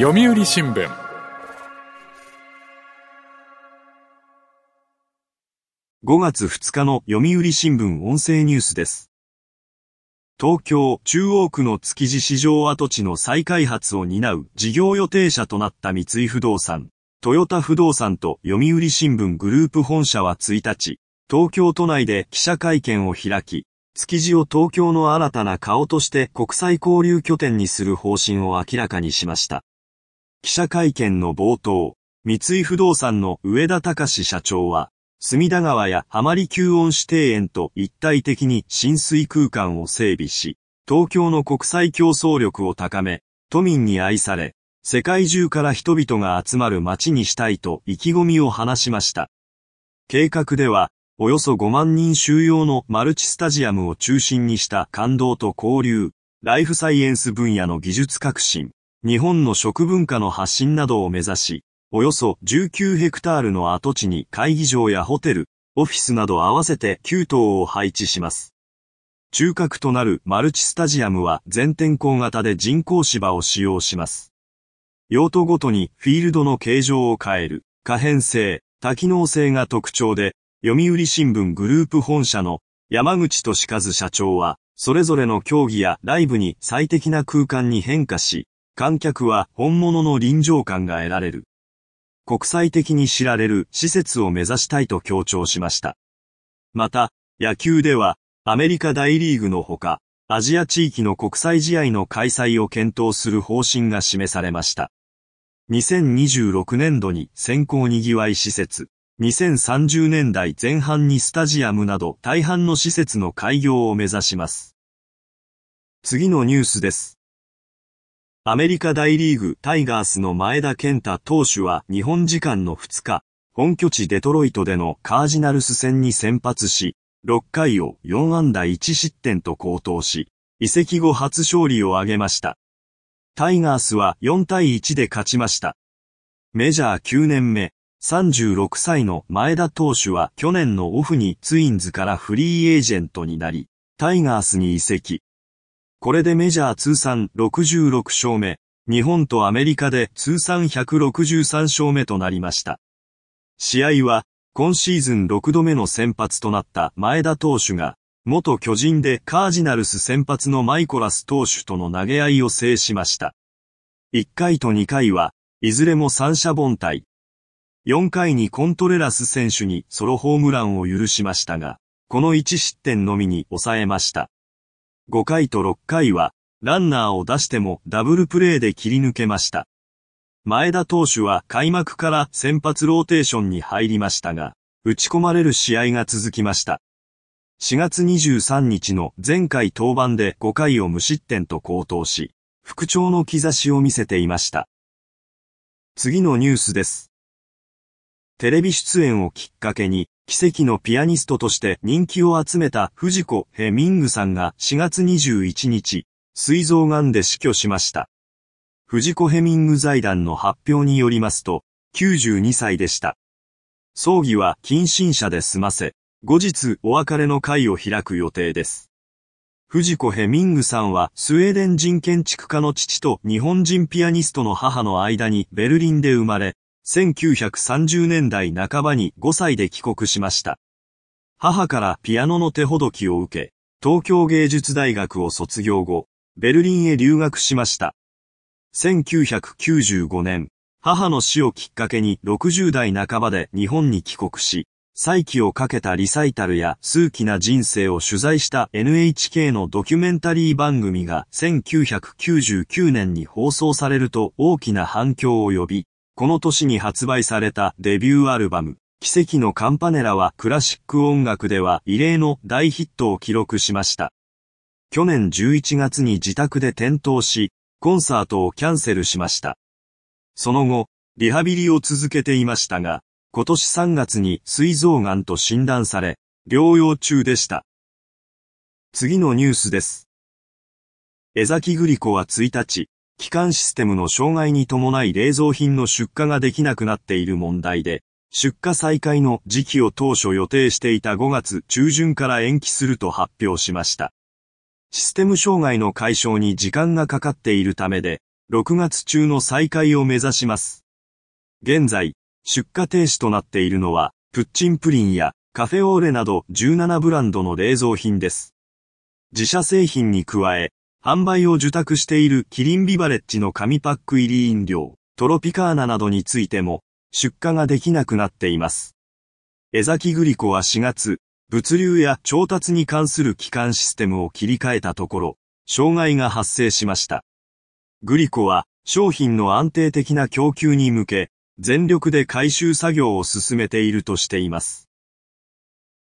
読売新聞5月2日の読売新聞音声ニュースです。東京中央区の築地市場跡地の再開発を担う事業予定者となった三井不動産、トヨタ不動産と読売新聞グループ本社は1日、東京都内で記者会見を開き、築地を東京の新たな顔として国際交流拠点にする方針を明らかにしました。記者会見の冒頭、三井不動産の上田隆社長は、隅田川や浜離宮温指定園と一体的に浸水空間を整備し、東京の国際競争力を高め、都民に愛され、世界中から人々が集まる街にしたいと意気込みを話しました。計画では、およそ5万人収容のマルチスタジアムを中心にした感動と交流、ライフサイエンス分野の技術革新、日本の食文化の発信などを目指し、およそ19ヘクタールの跡地に会議場やホテル、オフィスなど合わせて9棟を配置します。中核となるマルチスタジアムは全天候型で人工芝を使用します。用途ごとにフィールドの形状を変える、可変性、多機能性が特徴で、読売新聞グループ本社の山口俊和社長は、それぞれの競技やライブに最適な空間に変化し、観客は本物の臨場感が得られる。国際的に知られる施設を目指したいと強調しました。また、野球では、アメリカ大リーグのほか、アジア地域の国際試合の開催を検討する方針が示されました。2026年度に先行にぎわい施設、2030年代前半にスタジアムなど大半の施設の開業を目指します。次のニュースです。アメリカ大リーグタイガースの前田健太投手は日本時間の2日、本拠地デトロイトでのカージナルス戦に先発し、6回を4安打1失点と好投し、移籍後初勝利を挙げました。タイガースは4対1で勝ちました。メジャー9年目、36歳の前田投手は去年のオフにツインズからフリーエージェントになり、タイガースに移籍。これでメジャー通算66勝目、日本とアメリカで通算163勝目となりました。試合は、今シーズン6度目の先発となった前田投手が、元巨人でカージナルス先発のマイコラス投手との投げ合いを制しました。1回と2回は、いずれも三者凡退。4回にコントレラス選手にソロホームランを許しましたが、この1失点のみに抑えました。5回と6回は、ランナーを出してもダブルプレーで切り抜けました。前田投手は開幕から先発ローテーションに入りましたが、打ち込まれる試合が続きました。4月23日の前回登板で5回を無失点と好投し、復調の兆しを見せていました。次のニュースです。テレビ出演をきっかけに、奇跡のピアニストとして人気を集めた藤子ヘミングさんが4月21日、膵臓癌で死去しました。藤子ヘミング財団の発表によりますと、92歳でした。葬儀は近親者で済ませ、後日お別れの会を開く予定です。藤子ヘミングさんはスウェーデン人建築家の父と日本人ピアニストの母の間にベルリンで生まれ、1930年代半ばに5歳で帰国しました。母からピアノの手ほどきを受け、東京芸術大学を卒業後、ベルリンへ留学しました。1995年、母の死をきっかけに60代半ばで日本に帰国し、再起をかけたリサイタルや数奇な人生を取材した NHK のドキュメンタリー番組が1999年に放送されると大きな反響を呼び、この年に発売されたデビューアルバム、奇跡のカンパネラはクラシック音楽では異例の大ヒットを記録しました。去年11月に自宅で転倒し、コンサートをキャンセルしました。その後、リハビリを続けていましたが、今年3月に膵臓癌と診断され、療養中でした。次のニュースです。江崎グリコは1日、基幹システムの障害に伴い冷蔵品の出荷ができなくなっている問題で、出荷再開の時期を当初予定していた5月中旬から延期すると発表しました。システム障害の解消に時間がかかっているためで、6月中の再開を目指します。現在、出荷停止となっているのは、プッチンプリンやカフェオーレなど17ブランドの冷蔵品です。自社製品に加え、販売を受託しているキリンビバレッジの紙パック入り飲料、トロピカーナなどについても、出荷ができなくなっています。江崎グリコは4月、物流や調達に関する基幹システムを切り替えたところ、障害が発生しました。グリコは商品の安定的な供給に向け、全力で回収作業を進めているとしています。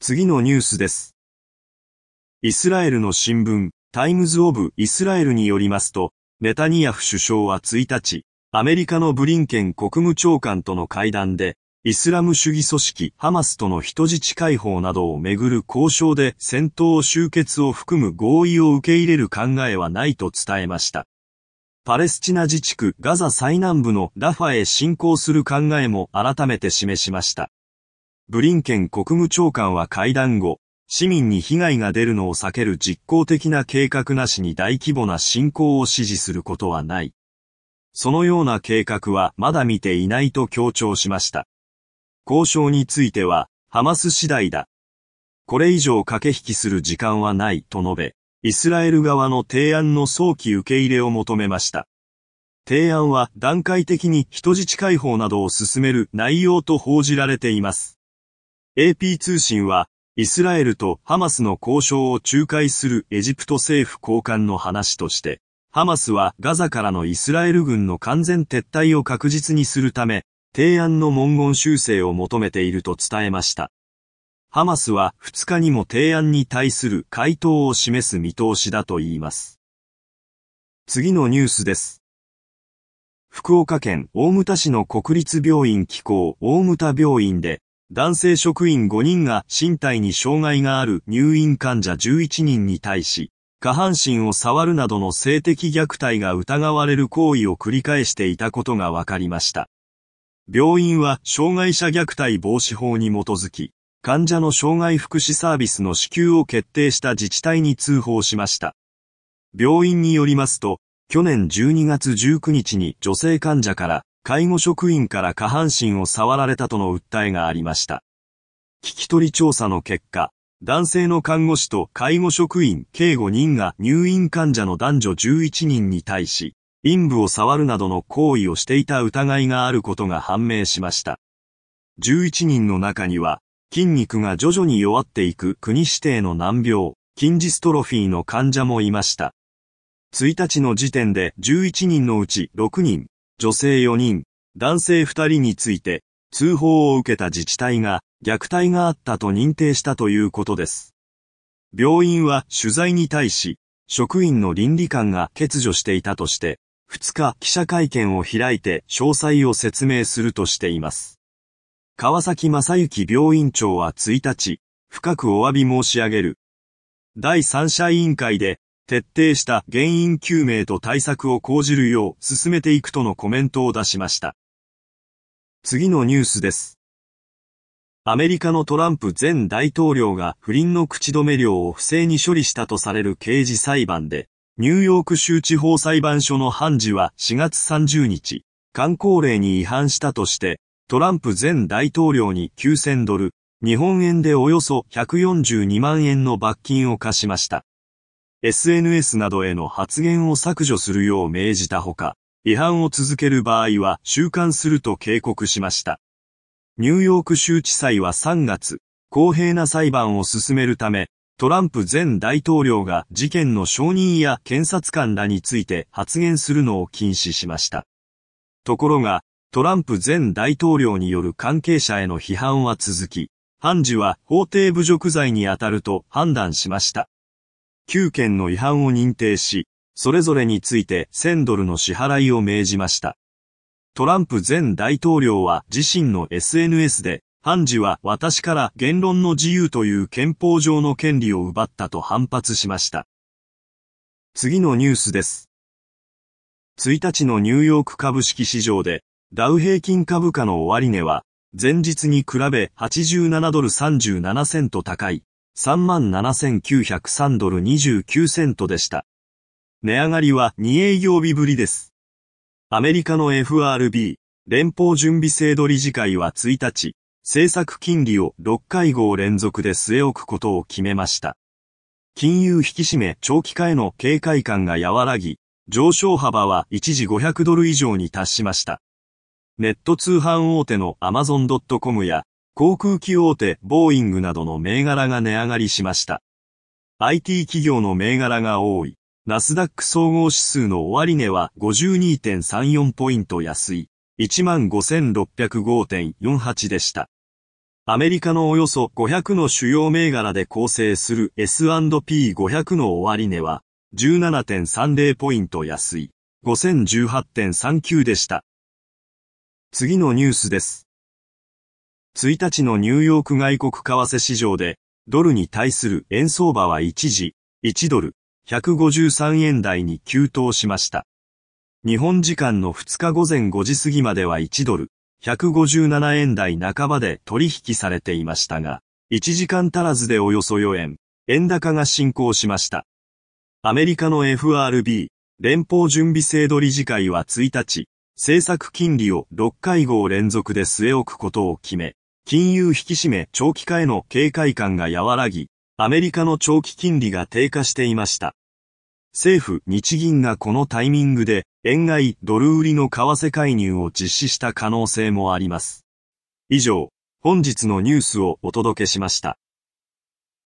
次のニュースです。イスラエルの新聞、タイムズ・オブ・イスラエルによりますと、ネタニヤフ首相は1日、アメリカのブリンケン国務長官との会談で、イスラム主義組織ハマスとの人質解放などをめぐる交渉で戦闘終結を含む合意を受け入れる考えはないと伝えました。パレスチナ自治区ガザ最南部のラファへ侵攻する考えも改めて示しました。ブリンケン国務長官は会談後、市民に被害が出るのを避ける実効的な計画なしに大規模な侵攻を支持することはない。そのような計画はまだ見ていないと強調しました。交渉については、ハマス次第だ。これ以上駆け引きする時間はないと述べ、イスラエル側の提案の早期受け入れを求めました。提案は段階的に人質解放などを進める内容と報じられています。AP 通信は、イスラエルとハマスの交渉を仲介するエジプト政府高官の話として、ハマスはガザからのイスラエル軍の完全撤退を確実にするため、提案の文言修正を求めていると伝えました。ハマスは2日にも提案に対する回答を示す見通しだと言います。次のニュースです。福岡県大牟田市の国立病院機構大牟田病院で男性職員5人が身体に障害がある入院患者11人に対し、下半身を触るなどの性的虐待が疑われる行為を繰り返していたことが分かりました。病院は障害者虐待防止法に基づき、患者の障害福祉サービスの支給を決定した自治体に通報しました。病院によりますと、去年12月19日に女性患者から介護職員から下半身を触られたとの訴えがありました。聞き取り調査の結果、男性の看護師と介護職員計5人が入院患者の男女11人に対し、陰部を触るなどの行為をしていた疑いがあることが判明しました。11人の中には、筋肉が徐々に弱っていく国指定の難病、筋ジストロフィーの患者もいました。1日の時点で11人のうち6人、女性4人、男性2人について、通報を受けた自治体が虐待があったと認定したということです。病院は取材に対し、職員の倫理観が欠如していたとして、2日記者会見を開いて詳細を説明するとしています。川崎正幸病院長は1日、深くお詫び申し上げる。第三者委員会で、徹底した原因究明と対策を講じるよう進めていくとのコメントを出しました。次のニュースです。アメリカのトランプ前大統領が不倫の口止め料を不正に処理したとされる刑事裁判で、ニューヨーク州地方裁判所の判事は4月30日、観光令に違反したとして、トランプ前大統領に9000ドル、日本円でおよそ142万円の罰金を課しました。SNS などへの発言を削除するよう命じたほか、違反を続ける場合は収監すると警告しました。ニューヨーク州地裁は3月、公平な裁判を進めるため、トランプ前大統領が事件の証人や検察官らについて発言するのを禁止しました。ところが、トランプ前大統領による関係者への批判は続き、判事は法廷侮辱罪に当たると判断しました。9件の違反を認定し、それぞれについて1000ドルの支払いを命じました。トランプ前大統領は自身の SNS で、判事は私から言論の自由という憲法上の権利を奪ったと反発しました。次のニュースです。1日のニューヨーク株式市場でダウ平均株価の終値は、前日に比べ87ドル37セント高い、37,903ドル29セントでした。値上がりは2営業日ぶりです。アメリカの FRB、連邦準備制度理事会は1日、政策金利を6会合連続で据え置くことを決めました。金融引き締め長期化への警戒感が和らぎ、上昇幅は一時500ドル以上に達しました。ネット通販大手の Amazon.com や航空機大手ボーイングなどの銘柄が値上がりしました。IT 企業の銘柄が多い、ナスダック総合指数の終値は52.34ポイント安い、15,605.48でした。アメリカのおよそ500の主要銘柄で構成する S&P500 の終値は17.30ポイント安い5018.39でした。次のニュースです。1日のニューヨーク外国為替市場でドルに対する円相場は一時1ドル153円台に急騰しました。日本時間の2日午前5時過ぎまでは1ドル157円台半ばで取引されていましたが、1時間足らずでおよそ4円、円高が進行しました。アメリカの FRB、連邦準備制度理事会は1日、政策金利を6会合連続で据え置くことを決め、金融引き締め長期化への警戒感が和らぎ、アメリカの長期金利が低下していました。政府、日銀がこのタイミングで、円買い、ドル売りの為替介入を実施した可能性もあります。以上、本日のニュースをお届けしました。